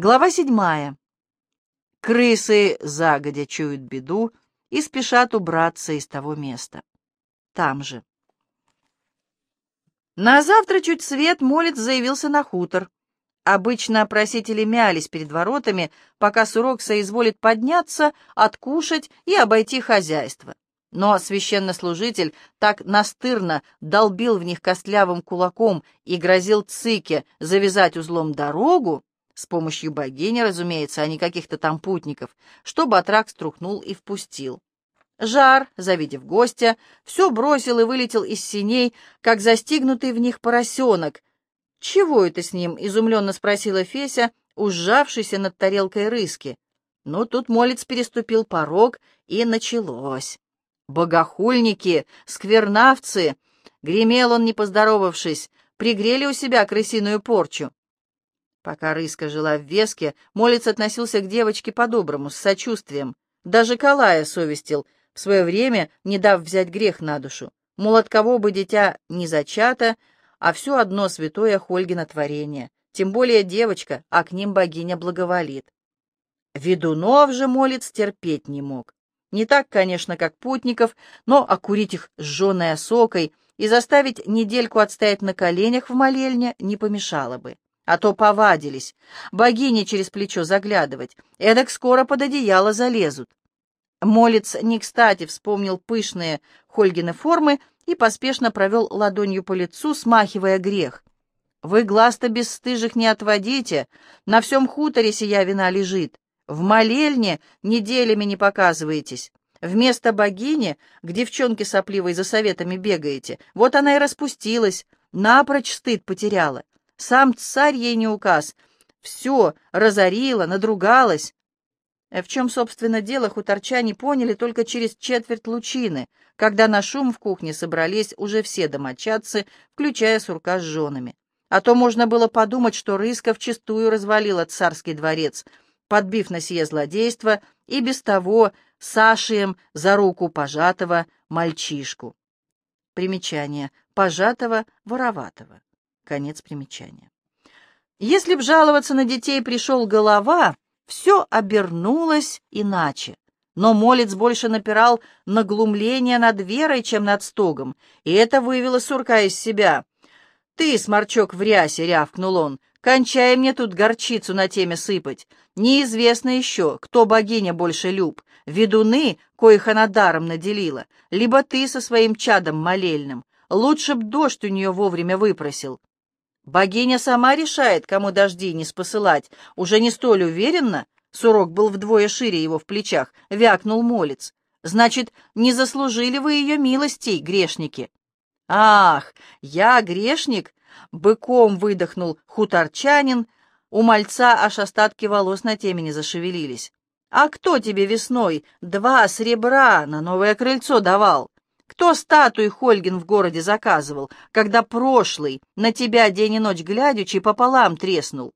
Глава седьмая. Крысы загодя чуют беду и спешат убраться из того места. Там же. На завтра чуть свет молец заявился на хутор. Обычно просители мялись перед воротами, пока Сурок соизволит подняться, откушать и обойти хозяйство. Но священнослужитель так настырно долбил в них костлявым кулаком и грозил цике завязать узлом дорогу, с помощью богини, разумеется, а не каких-то там путников, что батрак струхнул и впустил. Жар, завидев гостя, все бросил и вылетел из синей, как застигнутый в них поросенок. «Чего это с ним?» — изумленно спросила Феся, ужавшийся над тарелкой рыски. Но тут молец переступил порог, и началось. «Богохульники, сквернавцы!» — гремел он, не поздоровавшись, пригрели у себя крысиную порчу. Пока Рыска жила в Веске, Молец относился к девочке по-доброму, с сочувствием. Даже Калая совестил, в свое время не дав взять грех на душу. Мол, от кого бы дитя не зачато, а все одно святое Хольгино творение. Тем более девочка, а к ним богиня благоволит. Ведунов же Молец терпеть не мог. Не так, конечно, как путников, но окурить их сжженной осокой и заставить недельку отстоять на коленях в молельне не помешало бы а то повадились. Богини через плечо заглядывать, эдак скоро под одеяло залезут. Молец не кстати вспомнил пышные Хольгины формы и поспешно провел ладонью по лицу, смахивая грех. «Вы глаз-то бесстыжих не отводите, на всем хуторе сия вина лежит. В молельне неделями не показываетесь. Вместо богини к девчонке сопливой за советами бегаете. Вот она и распустилась, напрочь стыд потеряла. Сам царь ей не указ. Все разорила, надругалась. В чем, собственно, дело, хуторчане поняли только через четверть лучины, когда на шум в кухне собрались уже все домочадцы, включая сурка с женами. А то можно было подумать, что Рыска вчистую развалила царский дворец, подбив на сие злодейство и без того Сашием за руку пожатого мальчишку. Примечание. Пожатого, вороватого. Конец примечания. Если б жаловаться на детей пришел голова, все обернулось иначе. Но молец больше напирал на глумление над верой, чем над стогом, и это вывело сурка из себя. «Ты, сморчок в рясе!» — рявкнул он. «Кончай мне тут горчицу на теме сыпать. Неизвестно еще, кто богиня больше люб, ведуны, коих она даром наделила, либо ты со своим чадом молельным. Лучше б дождь у нее вовремя выпросил. Богиня сама решает, кому дожди не спосылать. Уже не столь уверенно, сурок был вдвое шире его в плечах, вякнул молец. Значит, не заслужили вы ее милостей, грешники. Ах, я грешник? Быком выдохнул хуторчанин. У мальца аж остатки волос на темени зашевелились. А кто тебе весной два сребра на новое крыльцо давал? Кто статуи Хольгин в городе заказывал, когда прошлый на тебя день и ночь глядячи пополам треснул?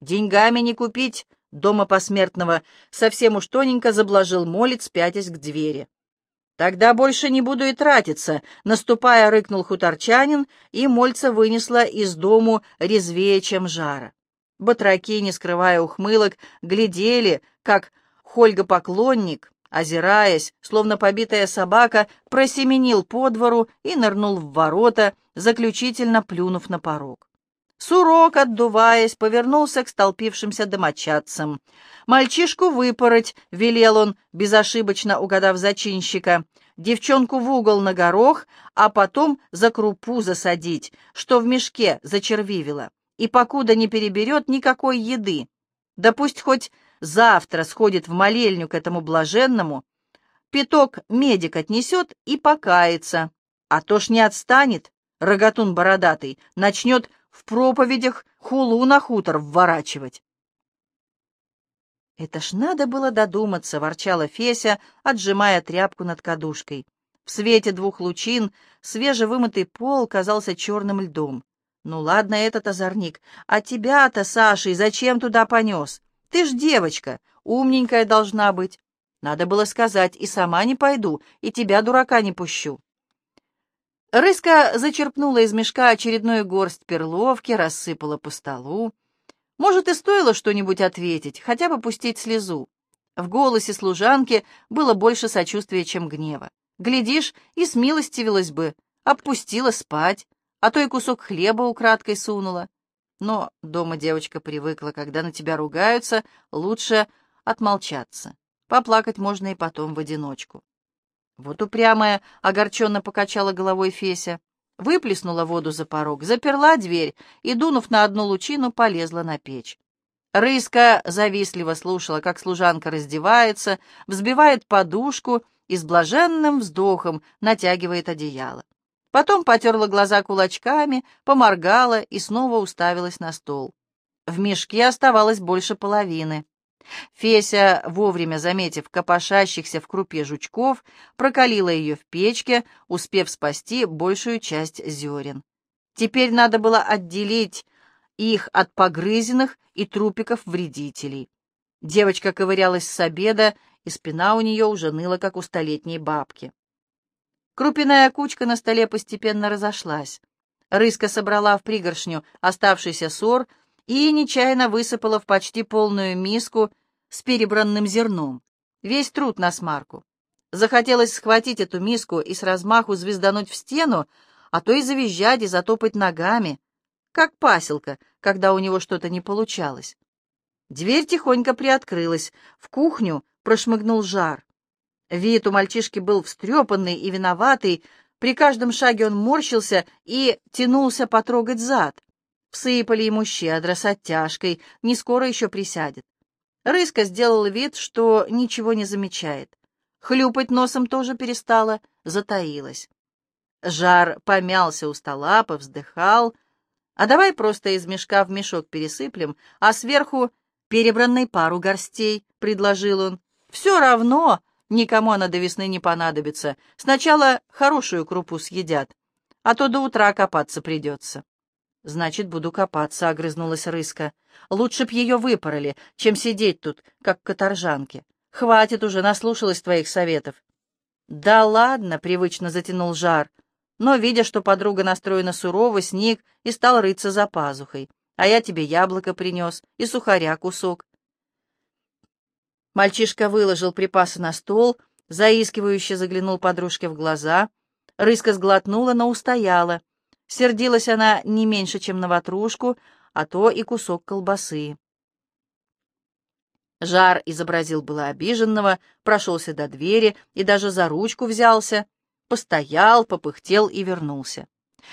Деньгами не купить дома посмертного, совсем уж тоненько заблажил молец, пятясь к двери. «Тогда больше не буду и тратиться», — наступая, рыкнул хуторчанин, и мольца вынесла из дому резвее, чем жара. Батраки, не скрывая ухмылок, глядели, как Хольга-поклонник озираясь, словно побитая собака, просеменил по двору и нырнул в ворота, заключительно плюнув на порог. Сурок, отдуваясь, повернулся к столпившимся домочадцам. «Мальчишку выпороть», — велел он, безошибочно угадав зачинщика, «девчонку в угол на горох, а потом за крупу засадить, что в мешке зачервивило, и покуда не переберет никакой еды. Да пусть хоть завтра сходит в молельню к этому блаженному, пяток медик отнесет и покается, а то ж не отстанет, рогатун бородатый, начнет в проповедях хулу на хутор вворачивать. «Это ж надо было додуматься», — ворчала Феся, отжимая тряпку над кадушкой. В свете двух лучин свежевымытый пол казался черным льдом. «Ну ладно этот озорник, а тебя-то, Саша, и зачем туда понес? Ты ж девочка, умненькая должна быть. Надо было сказать, и сама не пойду, и тебя, дурака, не пущу. Рыска зачерпнула из мешка очередную горсть перловки, рассыпала по столу. Может, и стоило что-нибудь ответить, хотя бы пустить слезу. В голосе служанки было больше сочувствия, чем гнева. Глядишь, и смилостивилась бы, отпустила спать, а то и кусок хлеба украдкой сунула. Но дома девочка привыкла, когда на тебя ругаются, лучше отмолчаться. Поплакать можно и потом в одиночку. Вот упрямая, огорченно покачала головой Феся, выплеснула воду за порог, заперла дверь и, дунув на одну лучину, полезла на печь. Рыска завистливо слушала, как служанка раздевается, взбивает подушку и с блаженным вздохом натягивает одеяло. Потом потерла глаза кулачками, поморгала и снова уставилась на стол. В мешке оставалось больше половины. Феся, вовремя заметив копошащихся в крупе жучков, прокалила ее в печке, успев спасти большую часть зерен. Теперь надо было отделить их от погрызенных и трупиков вредителей. Девочка ковырялась с обеда, и спина у нее уже ныла, как у столетней бабки. Крупяная кучка на столе постепенно разошлась. Рыска собрала в пригоршню оставшийся сор и нечаянно высыпала в почти полную миску с перебранным зерном. Весь труд на смарку. Захотелось схватить эту миску и с размаху звездануть в стену, а то и завизжать и затопать ногами, как паселка, когда у него что-то не получалось. Дверь тихонько приоткрылась, в кухню прошмыгнул жар. Вид у мальчишки был встрепанный и виноватый, при каждом шаге он морщился и тянулся потрогать зад. Всыпали ему щедро, с оттяжкой, не скоро еще присядет. Рыска сделал вид, что ничего не замечает. Хлюпать носом тоже перестала, затаилась. Жар помялся у стола, повздыхал. А давай просто из мешка в мешок пересыплем, а сверху перебранной пару горстей, — предложил он. Все равно Никому она до весны не понадобится. Сначала хорошую крупу съедят, а то до утра копаться придется. «Значит, буду копаться», — огрызнулась рыска. «Лучше б ее выпороли, чем сидеть тут, как каторжанки. Хватит уже, наслушалась твоих советов». «Да ладно», — привычно затянул жар, но, видя, что подруга настроена сурово, сник и стал рыться за пазухой. «А я тебе яблоко принес и сухаря кусок. Мальчишка выложил припасы на стол, заискивающе заглянул подружке в глаза. Рыска сглотнула, но устояла. Сердилась она не меньше, чем на ватрушку, а то и кусок колбасы. Жар изобразил было обиженного, прошелся до двери и даже за ручку взялся, постоял, попыхтел и вернулся.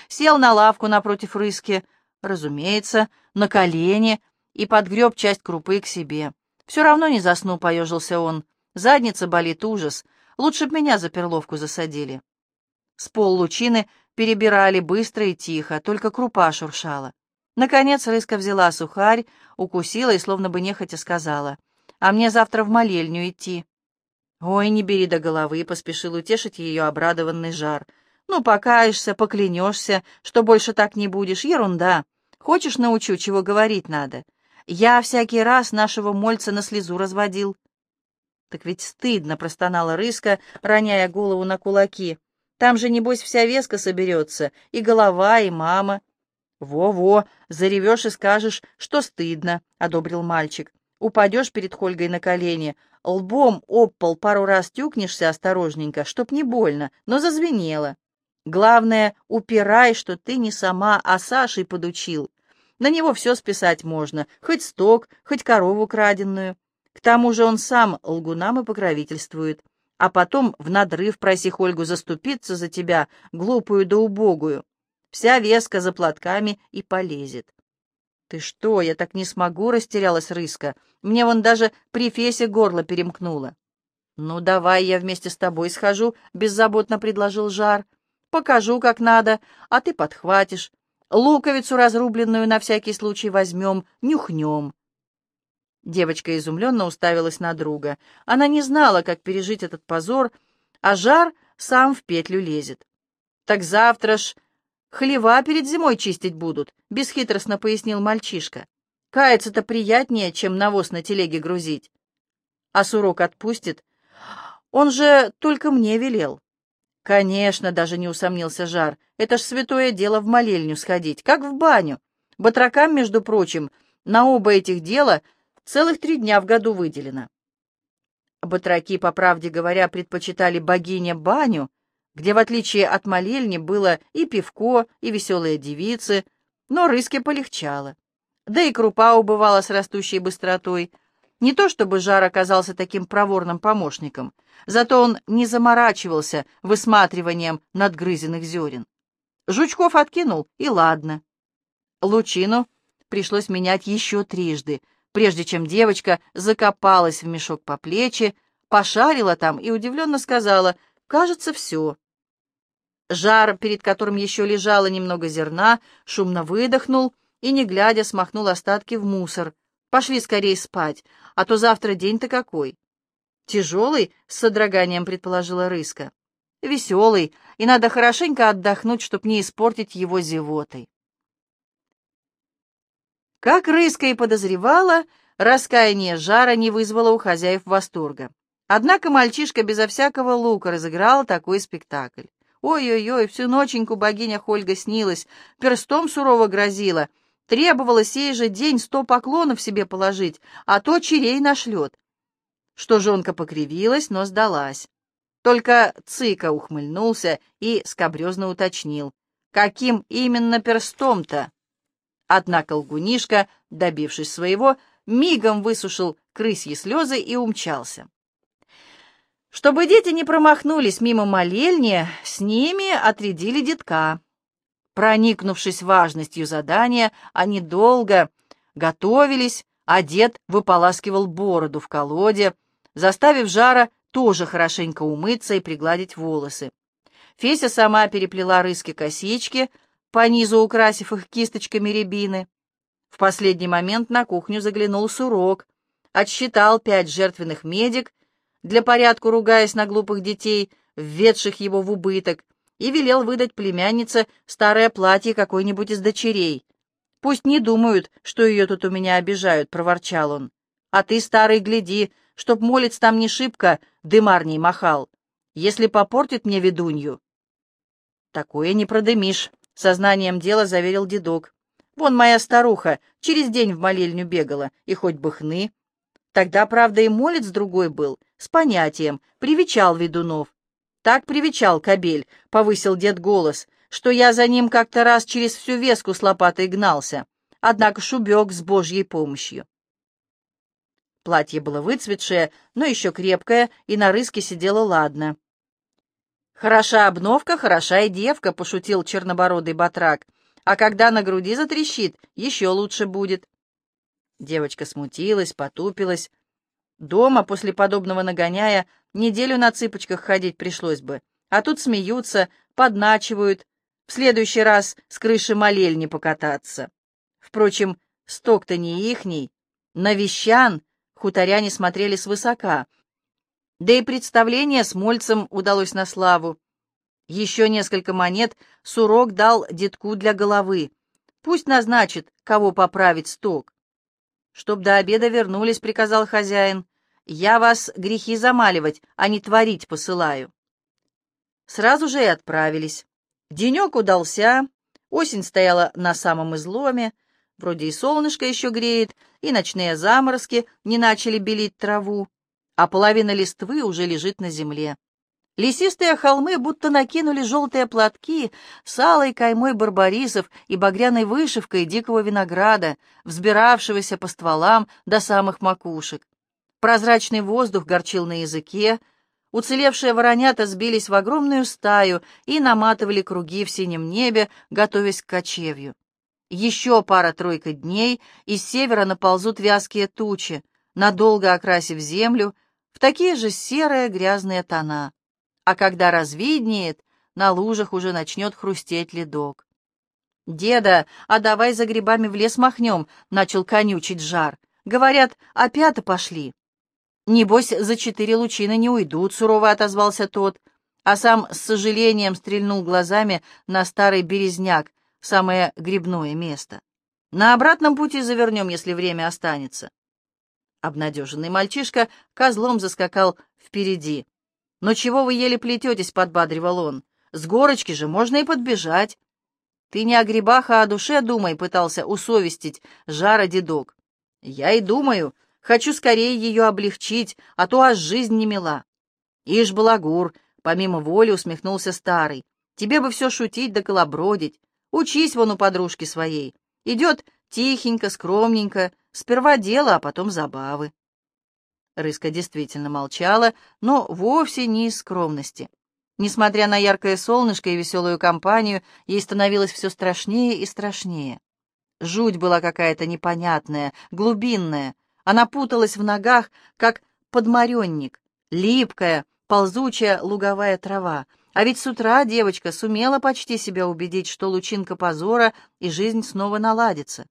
Сел на лавку напротив рыски, разумеется, на колени и подгреб часть крупы к себе. «Все равно не засну», — поежился он. «Задница болит ужас. Лучше б меня за перловку засадили». С пол лучины перебирали быстро и тихо, только крупа шуршала. Наконец рыска взяла сухарь, укусила и словно бы нехотя сказала, «А мне завтра в молельню идти». «Ой, не бери до головы», — поспешил утешить ее обрадованный жар. «Ну, покаешься, поклянешься, что больше так не будешь. Ерунда. Хочешь, научу, чего говорить надо. Я всякий раз нашего мольца на слезу разводил. Так ведь стыдно, простонала рыска, роняя голову на кулаки. Там же, небось, вся веска соберется, и голова, и мама. Во-во, заревешь и скажешь, что стыдно, — одобрил мальчик. Упадешь перед Хольгой на колени, лбом об пол пару раз тюкнешься осторожненько, чтоб не больно, но зазвенело. Главное, упирай, что ты не сама, а Сашей подучил. На него все списать можно, хоть сток, хоть корову краденную. К тому же он сам лгунам и покровительствует. А потом в надрыв проси Ольгу заступиться за тебя, глупую да убогую. Вся веска за платками и полезет. «Ты что, я так не смогу?» — растерялась рыска. «Мне вон даже при фесе горло перемкнуло». «Ну, давай я вместе с тобой схожу», — беззаботно предложил Жар. «Покажу, как надо, а ты подхватишь. Луковицу разрубленную на всякий случай возьмем, нюхнем. Девочка изумленно уставилась на друга. Она не знала, как пережить этот позор, а жар сам в петлю лезет. «Так завтра ж хлева перед зимой чистить будут», — бесхитростно пояснил мальчишка. «Каяться-то приятнее, чем навоз на телеге грузить. А сурок отпустит. Он же только мне велел». «Конечно», — даже не усомнился Жар, — «это ж святое дело в молельню сходить, как в баню. Батракам, между прочим, На оба этих дела целых три дня в году выделено. Батраки, по правде говоря, предпочитали богине баню, где, в отличие от молельни, было и пивко, и веселые девицы, но рыске полегчало. Да и крупа убывала с растущей быстротой. Не то чтобы Жар оказался таким проворным помощником, зато он не заморачивался высматриванием надгрызенных зерен. Жучков откинул, и ладно. Лучину пришлось менять еще трижды, прежде чем девочка закопалась в мешок по плечи, пошарила там и удивленно сказала, «Кажется, все». Жар, перед которым еще лежало немного зерна, шумно выдохнул и, не глядя, смахнул остатки в мусор. «Пошли скорее спать, а то завтра день-то какой». «Тяжелый?» — с содроганием предположила Рыска. «Веселый, и надо хорошенько отдохнуть, чтоб не испортить его зевотой». Как Рыска и подозревала, раскаяние жара не вызвало у хозяев восторга. Однако мальчишка безо всякого лука разыграл такой спектакль. Ой-ой-ой, всю ноченьку богиня Хольга снилась, перстом сурово грозила, требовала сей же день сто поклонов себе положить, а то черей нашлет. Что жонка покривилась, но сдалась. Только Цыка ухмыльнулся и скобрезно уточнил. Каким именно перстом-то? Однако лгунишка, добившись своего, мигом высушил крысьи слезы и умчался. Чтобы дети не промахнулись мимо молельни, с ними отрядили детка. Проникнувшись важностью задания, они долго готовились, а дед выполаскивал бороду в колоде, заставив Жара тоже хорошенько умыться и пригладить волосы. Феся сама переплела рыски косички, по низу украсив их кисточками рябины. В последний момент на кухню заглянул Сурок, отсчитал пять жертвенных медик для порядку ругаясь на глупых детей, введших его в убыток, и велел выдать племяннице старое платье какой-нибудь из дочерей. «Пусть не думают, что ее тут у меня обижают», — проворчал он. «А ты, старый, гляди, чтоб молец там не шибко дымарней махал, если попортит мне ведунью». «Такое не продымишь», — сознанием дела заверил дедок. «Вон моя старуха через день в молельню бегала, и хоть бы хны. Тогда, правда, и молец другой был, с понятием, привечал ведунов. Так привечал кобель, повысил дед голос, что я за ним как-то раз через всю веску с лопатой гнался, однако шубек с божьей помощью. Платье было выцветшее, но еще крепкое, и на рыске сидело ладно. «Хороша обновка, хороша и девка», — пошутил чернобородый батрак. «А когда на груди затрещит, еще лучше будет». Девочка смутилась, потупилась, Дома после подобного нагоняя неделю на цыпочках ходить пришлось бы. А тут смеются, подначивают. В следующий раз с крыши молельни покататься. Впрочем, сток-то не ихний. На вещан хуторяне смотрели свысока. Да и представление с Мольцем удалось на славу. Еще несколько монет Сурок дал детку для головы. Пусть назначит, кого поправить сток. «Чтоб до обеда вернулись», — приказал хозяин. Я вас грехи замаливать, а не творить посылаю. Сразу же и отправились. Денек удался, осень стояла на самом изломе, вроде и солнышко еще греет, и ночные заморозки не начали белить траву, а половина листвы уже лежит на земле. Лесистые холмы будто накинули желтые платки с алой каймой барбарисов и багряной вышивкой дикого винограда, взбиравшегося по стволам до самых макушек. Прозрачный воздух горчил на языке, уцелевшие воронята сбились в огромную стаю и наматывали круги в синем небе, готовясь к кочевью. Еще пара-тройка дней, и с севера наползут вязкие тучи, надолго окрасив землю в такие же серые грязные тона. А когда развиднеет, на лужах уже начнет хрустеть ледок. «Деда, а давай за грибами в лес махнем», — начал конючить жар. «Говорят, опята пошли». «Небось, за четыре лучины не уйдут», — сурово отозвался тот, а сам с сожалением стрельнул глазами на старый березняк, самое грибное место. «На обратном пути завернем, если время останется». Обнадеженный мальчишка козлом заскакал впереди. «Но чего вы еле плететесь?» — подбадривал он. «С горочки же можно и подбежать». Ты не о грибах, а о душе думай, пытался усовестить жара дедок. Я и думаю, хочу скорее ее облегчить, а то аж жизнь не мила. Ишь, балагур, помимо воли усмехнулся старый. Тебе бы все шутить да колобродить. Учись вон у подружки своей. Идет тихенько, скромненько, сперва дело, а потом забавы. Рыска действительно молчала, но вовсе не из скромности. Несмотря на яркое солнышко и веселую компанию, ей становилось все страшнее и страшнее. Жуть была какая-то непонятная, глубинная. Она путалась в ногах, как подмаренник, липкая, ползучая луговая трава. А ведь с утра девочка сумела почти себя убедить, что лучинка позора и жизнь снова наладится.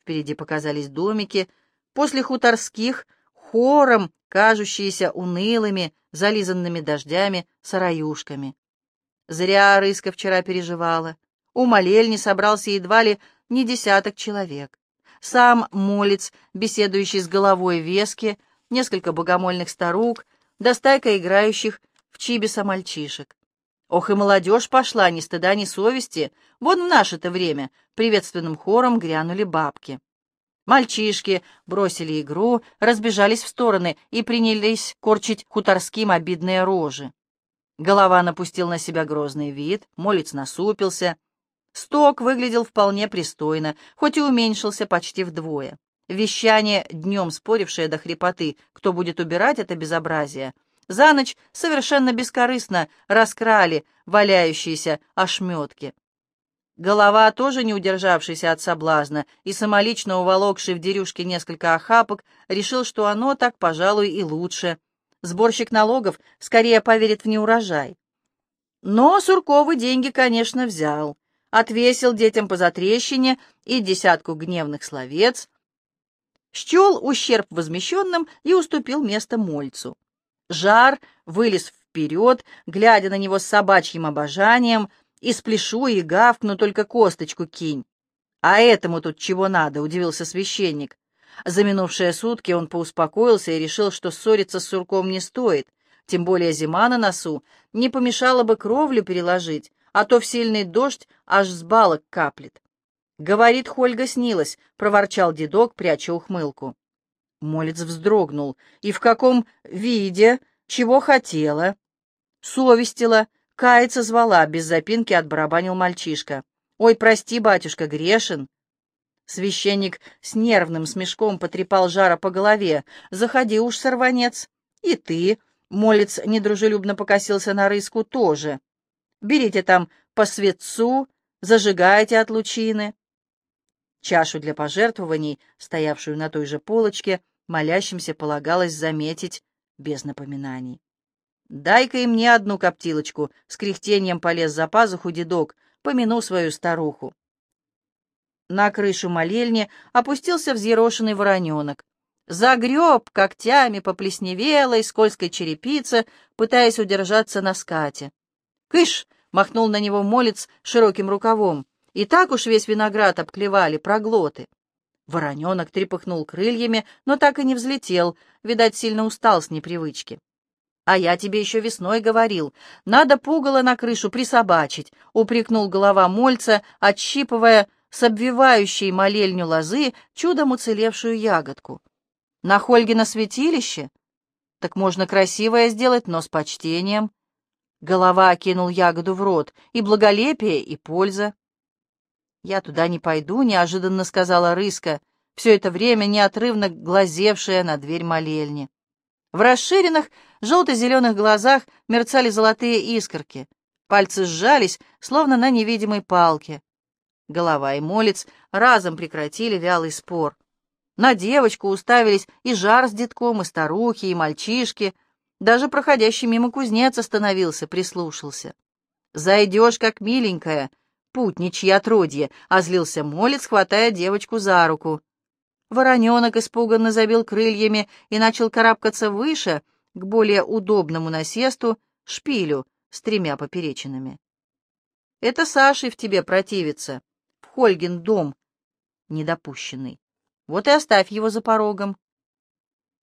Впереди показались домики, после хуторских хором кажущиеся унылыми, зализанными дождями сараюшками. Зря Рыска вчера переживала. У молельни собрался едва ли не десяток человек. Сам молец, беседующий с головой вески, несколько богомольных старук, да стайка играющих в чибиса мальчишек. Ох, и молодежь пошла, ни стыда, ни совести. Вон в наше-то время приветственным хором грянули бабки. Мальчишки бросили игру, разбежались в стороны и принялись корчить хуторским обидные рожи. Голова напустил на себя грозный вид, молец насупился. Сток выглядел вполне пристойно, хоть и уменьшился почти вдвое. Вещание, днем спорившее до хрипоты, кто будет убирать это безобразие, за ночь совершенно бескорыстно раскрали валяющиеся ошметки. Голова, тоже не удержавшийся от соблазна и самолично уволокший в дерюшке несколько охапок, решил, что оно так, пожалуй, и лучше. Сборщик налогов скорее поверит в неурожай. Но Сурковы деньги, конечно, взял. Отвесил детям по затрещине и десятку гневных словец, счел ущерб возмещенным и уступил место Мольцу. Жар вылез вперед, глядя на него с собачьим обожанием — и спляшу, и гавкну, только косточку кинь. А этому тут чего надо, удивился священник. За минувшие сутки он поуспокоился и решил, что ссориться с сурком не стоит, тем более зима на носу, не помешало бы кровлю переложить, а то в сильный дождь аж с балок каплет. «Говорит, Хольга снилась», — проворчал дедок, пряча ухмылку. Молец вздрогнул. «И в каком виде? Чего хотела?» «Совестила. Каяться звала, без запинки отбарабанил мальчишка. «Ой, прости, батюшка, грешен!» Священник с нервным смешком потрепал жара по голове. «Заходи уж, сорванец!» «И ты!» — молец недружелюбно покосился на рыску тоже. «Берите там по светцу, зажигайте от лучины!» Чашу для пожертвований, стоявшую на той же полочке, молящимся полагалось заметить без напоминаний. «Дай-ка и мне одну коптилочку!» — с кряхтением полез за пазуху дедок, помянул свою старуху. На крышу молельни опустился взъерошенный вороненок. Загреб когтями по плесневелой скользкой черепице, пытаясь удержаться на скате. «Кыш!» — махнул на него молец широким рукавом. И так уж весь виноград обклевали проглоты. Вороненок трепыхнул крыльями, но так и не взлетел, видать, сильно устал с непривычки. «А я тебе еще весной говорил, надо пугало на крышу присобачить», — упрекнул голова Мольца, отщипывая с обвивающей молельню лозы чудом уцелевшую ягодку. «На Хольгино святилище? Так можно красивое сделать, но с почтением». Голова окинул ягоду в рот, и благолепие, и польза. «Я туда не пойду», — неожиданно сказала Рыска, все это время неотрывно глазевшая на дверь молельни. В расширенных желто-зеленых глазах мерцали золотые искорки. Пальцы сжались, словно на невидимой палке. Голова и молец разом прекратили вялый спор. На девочку уставились и жар с детком, и старухи, и мальчишки. Даже проходящий мимо кузнец остановился, прислушался. «Зайдешь, как миленькая, путничья отродье», — озлился молец, хватая девочку за руку. Вороненок испуганно забил крыльями и начал карабкаться выше, к более удобному насесту, шпилю с тремя поперечинами. «Это Сашей в тебе противится, в Хольгин дом недопущенный. Вот и оставь его за порогом».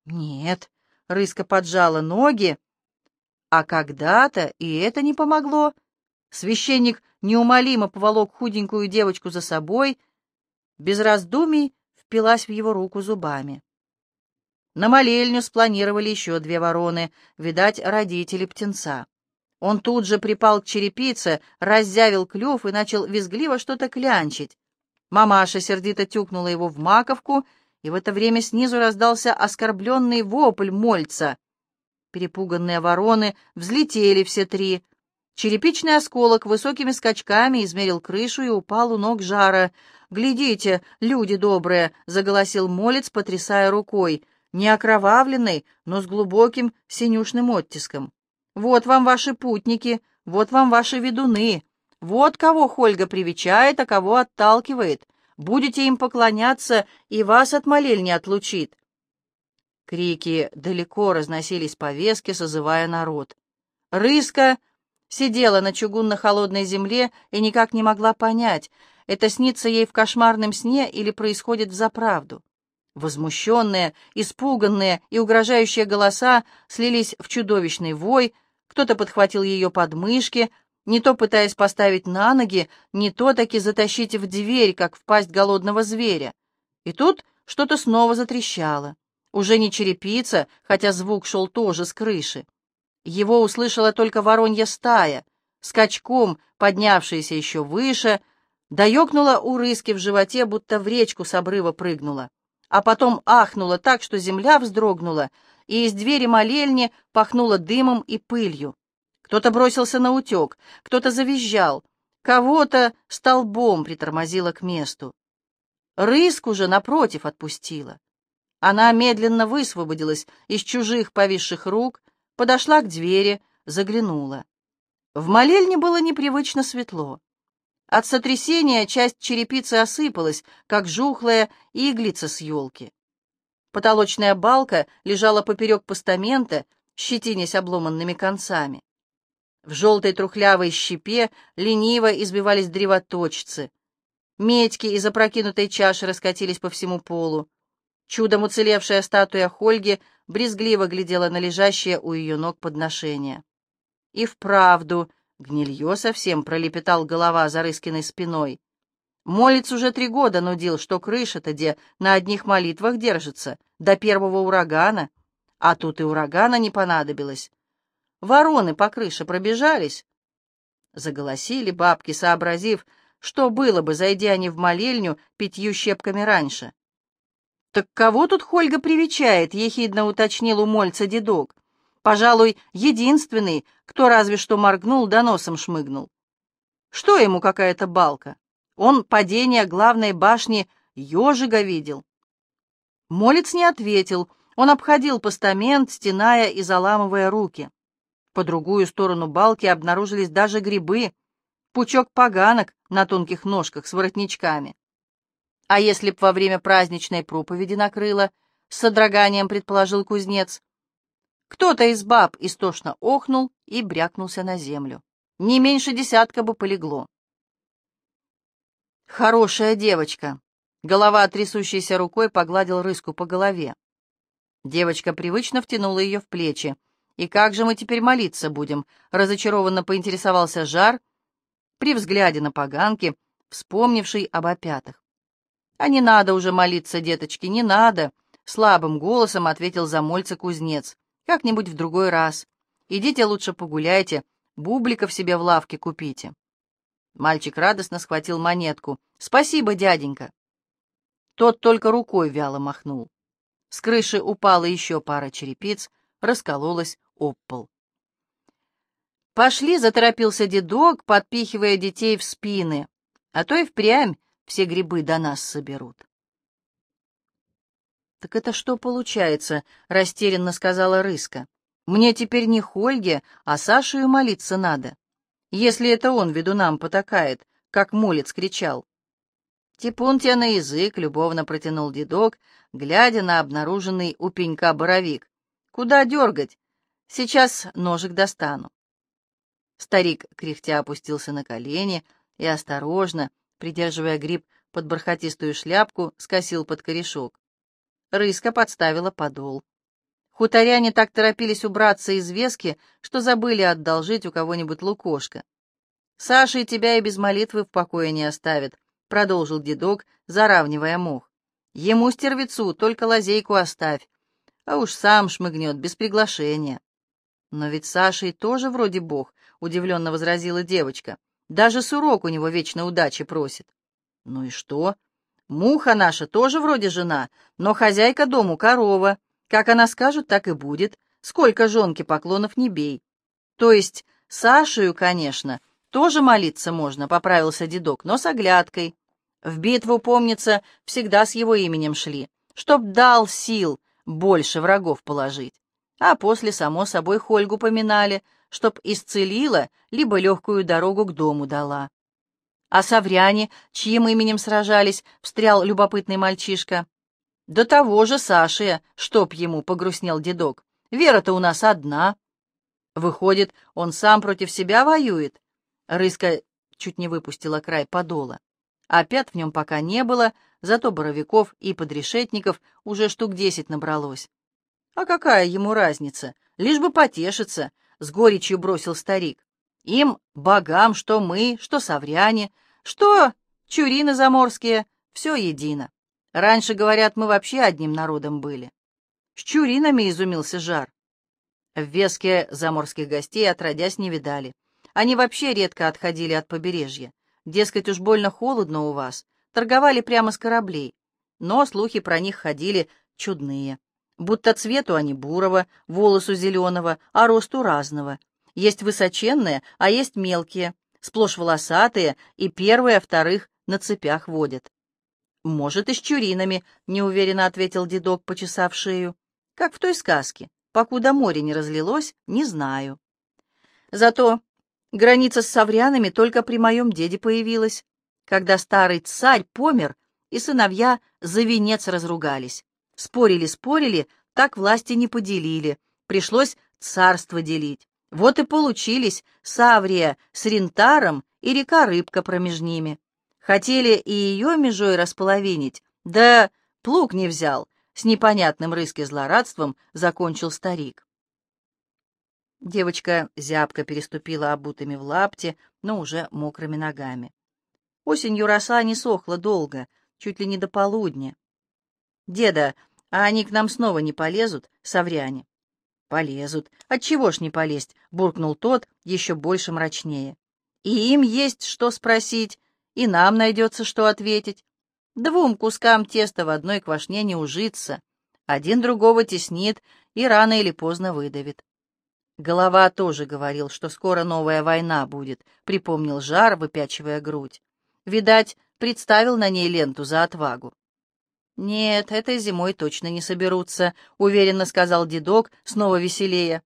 «Нет», — рыска поджала ноги, а когда-то и это не помогло. Священник неумолимо поволок худенькую девочку за собой, без раздумий впилась в его руку зубами. На молельню спланировали еще две вороны, видать, родители птенца. Он тут же припал к черепице, раззявил клюв и начал визгливо что-то клянчить. Мамаша сердито тюкнула его в маковку, и в это время снизу раздался оскорбленный вопль мольца. Перепуганные вороны взлетели все три. Черепичный осколок высокими скачками измерил крышу и упал у ног жара. «Глядите, люди добрые!» — заголосил молец, потрясая рукой не окровавленный, но с глубоким синюшным оттиском. Вот вам ваши путники, вот вам ваши ведуны, вот кого Хольга привечает, а кого отталкивает. Будете им поклоняться, и вас от молельни отлучит. Крики далеко разносились по веске, созывая народ. Рыска сидела на чугунно-холодной земле и никак не могла понять, это снится ей в кошмарном сне или происходит в заправду. Возмущенные, испуганные и угрожающие голоса слились в чудовищный вой, кто-то подхватил ее подмышки, не то пытаясь поставить на ноги, не то таки затащить в дверь, как в пасть голодного зверя. И тут что-то снова затрещало. Уже не черепица, хотя звук шел тоже с крыши. Его услышала только воронья стая, скачком поднявшаяся еще выше, доёкнула у рыски в животе, будто в речку с обрыва прыгнула а потом ахнула так, что земля вздрогнула, и из двери молельни пахнуло дымом и пылью. Кто-то бросился на утек, кто-то завизжал, кого-то столбом притормозило к месту. Рыску же, напротив, отпустила. Она медленно высвободилась из чужих повисших рук, подошла к двери, заглянула. В молельне было непривычно светло. От сотрясения часть черепицы осыпалась, как жухлая иглица с елки. Потолочная балка лежала поперек постамента, щетинясь обломанными концами. В желтой трухлявой щепе лениво избивались древоточцы. Медьки из опрокинутой чаши раскатились по всему полу. Чудом уцелевшая статуя Хольги брезгливо глядела на лежащее у ее ног подношение. И вправду Гнилье совсем пролепетал голова за Рыскиной спиной. Молец уже три года нудил, что крыша-то где на одних молитвах держится, до первого урагана. А тут и урагана не понадобилось. Вороны по крыше пробежались. Заголосили бабки, сообразив, что было бы, зайдя они в молельню пятью щепками раньше. «Так кого тут Хольга привечает?» — ехидно уточнил у Мольца дедок. Пожалуй, единственный, кто разве что моргнул да носом шмыгнул. Что ему какая-то балка? Он падение главной башни ежига видел. Молец не ответил. Он обходил постамент, стеная и заламывая руки. По другую сторону балки обнаружились даже грибы, пучок поганок на тонких ножках с воротничками. А если б во время праздничной проповеди накрыло, с содроганием предположил кузнец, кто-то из баб истошно охнул и брякнулся на землю. Не меньше десятка бы полегло. «Хорошая девочка!» Голова, трясущейся рукой, погладил рыску по голове. Девочка привычно втянула ее в плечи. «И как же мы теперь молиться будем?» — разочарованно поинтересовался Жар при взгляде на поганки, вспомнивший об опятах. «А не надо уже молиться, деточки, не надо!» — слабым голосом ответил замольца кузнец. Как-нибудь в другой раз. Идите лучше погуляйте, бубликов себе в лавке купите. Мальчик радостно схватил монетку. «Спасибо, дяденька!» Тот только рукой вяло махнул. С крыши упала еще пара черепиц, раскололась об пол. «Пошли!» — заторопился дедок, подпихивая детей в спины. «А то и впрямь все грибы до нас соберут». «Так это что получается?» — растерянно сказала Рыска. «Мне теперь не Хольге, а Сашею молиться надо. Если это он ведунам потакает, как молец кричал». «Типун тебе на язык», — любовно протянул дедок, глядя на обнаруженный у пенька боровик. «Куда дергать? Сейчас ножик достану». Старик кряхтя опустился на колени и осторожно, придерживая гриб под бархатистую шляпку, скосил под корешок. Рыска подставила подол. Хуторяне так торопились убраться из вески, что забыли одолжить у кого-нибудь лукошко. Саша и тебя и без молитвы в покое не оставит, продолжил дедок, заравнивая мох. Ему, стервецу, только лазейку оставь, а уж сам шмыгнет без приглашения. Но ведь Саша и тоже вроде бог, удивленно возразила девочка. Даже сурок у него вечно удачи просит. Ну и что? Муха наша тоже вроде жена, но хозяйка дому корова. Как она скажет, так и будет. Сколько жонки поклонов не бей. То есть Сашею, конечно, тоже молиться можно, поправился дедок, но с оглядкой. В битву, помнится, всегда с его именем шли, чтоб дал сил больше врагов положить. А после, само собой, Хольгу поминали, чтоб исцелила, либо легкую дорогу к дому дала. А савряне, чьим именем сражались, встрял любопытный мальчишка. «До того же Сашия, чтоб ему», — погрустнел дедок. «Вера-то у нас одна». «Выходит, он сам против себя воюет?» Рыска чуть не выпустила край подола. Опять в нем пока не было, зато боровиков и подрешетников уже штук десять набралось. «А какая ему разница? Лишь бы потешиться», — с горечью бросил старик. «Им, богам, что мы, что савряне, что чурины заморские, все едино. Раньше, говорят, мы вообще одним народом были. С чуринами изумился Жар. В Веске заморских гостей отродясь не видали. Они вообще редко отходили от побережья. Дескать, уж больно холодно у вас. Торговали прямо с кораблей. Но слухи про них ходили чудные. Будто цвету они бурого, волосу зеленого, а росту разного. Есть высоченные, а есть мелкие сплошь волосатые, и первые, вторых на цепях водят. «Может, и с чуринами», — неуверенно ответил дедок, почесав шею. «Как в той сказке. Покуда море не разлилось, не знаю». Зато граница с саврянами только при моем деде появилась, когда старый царь помер, и сыновья за венец разругались. Спорили-спорили, так власти не поделили, пришлось царство делить. Вот и получились Саврия с Рентаром и река Рыбка промеж ними. Хотели и ее межой располовинить, да плуг не взял, с непонятным рыски злорадством закончил старик. Девочка зябко переступила обутыми в лапте, но уже мокрыми ногами. Осенью роса не сохла долго, чуть ли не до полудня. «Деда, а они к нам снова не полезут, совряне?» «Полезут. Отчего ж не полезть?» — буркнул тот, еще больше мрачнее. «И им есть что спросить, и нам найдется что ответить. Двум кускам теста в одной квашне не ужиться. Один другого теснит и рано или поздно выдавит». Голова тоже говорил, что скоро новая война будет, припомнил жар, выпячивая грудь. Видать, представил на ней ленту за отвагу. «Нет, этой зимой точно не соберутся», — уверенно сказал дедок, снова веселее.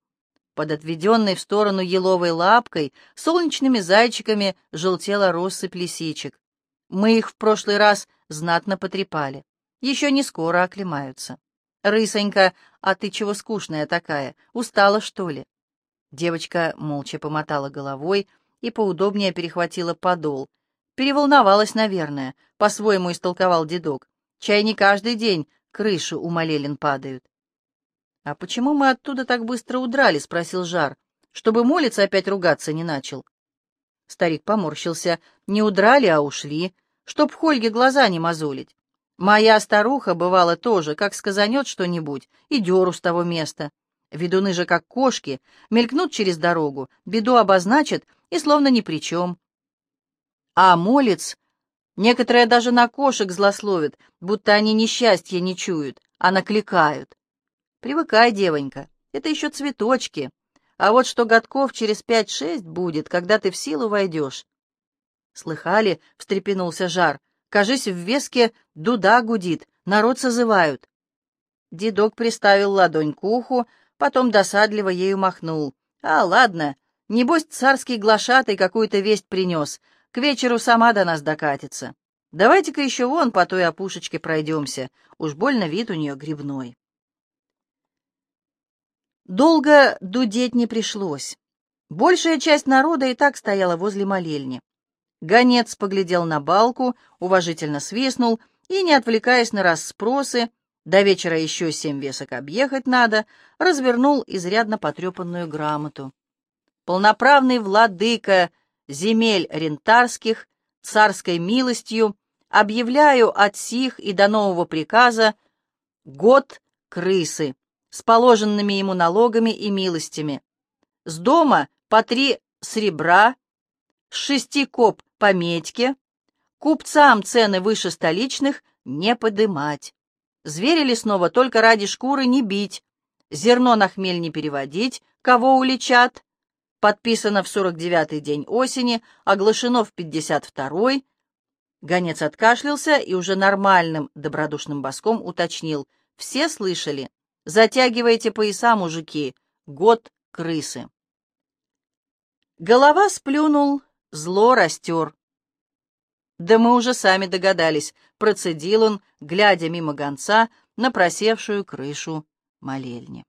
Под отведенной в сторону еловой лапкой солнечными зайчиками желтела россыпь лисичек. Мы их в прошлый раз знатно потрепали. Еще не скоро оклемаются. «Рысонька, а ты чего скучная такая? Устала, что ли?» Девочка молча помотала головой и поудобнее перехватила подол. Переволновалась, наверное, по-своему истолковал дедок. Чай не каждый день крыши у Малелин падают. «А почему мы оттуда так быстро удрали?» — спросил Жар. «Чтобы молиться опять ругаться не начал». Старик поморщился. «Не удрали, а ушли, чтоб Хольге глаза не мозолить. Моя старуха, бывала, тоже, как сказанет что-нибудь, и деру с того места. Ведуны же, как кошки, мелькнут через дорогу, беду обозначат и словно ни при чем. А молец Некоторые даже на кошек злословят, будто они несчастья не чуют, а накликают. Привыкай, девонька, это еще цветочки. А вот что годков через пять-шесть будет, когда ты в силу войдешь. Слыхали, — встрепенулся Жар, — кажись, в веске дуда гудит, народ созывают. Дедок приставил ладонь к уху, потом досадливо ею махнул. А, ладно, небось царский глашатый какую-то весть принес — к вечеру сама до нас докатится. Давайте-ка еще вон по той опушечке пройдемся. Уж больно вид у нее грибной. Долго дудеть не пришлось. Большая часть народа и так стояла возле молельни. Гонец поглядел на балку, уважительно свистнул и, не отвлекаясь на расспросы, до вечера еще семь весок объехать надо, развернул изрядно потрепанную грамоту. Полноправный владыка земель рентарских, царской милостью, объявляю от сих и до нового приказа год крысы с положенными ему налогами и милостями. С дома по три сребра, с шести коп по медьке, купцам цены выше столичных не подымать. Зверя лесного только ради шкуры не бить, зерно на хмель не переводить, кого уличат. Подписано в 49-й день осени, оглашено в 52-й. Гонец откашлялся и уже нормальным добродушным боском уточнил. Все слышали? Затягивайте пояса, мужики. Год крысы. Голова сплюнул, зло растер. Да мы уже сами догадались, процедил он, глядя мимо гонца на просевшую крышу молельни.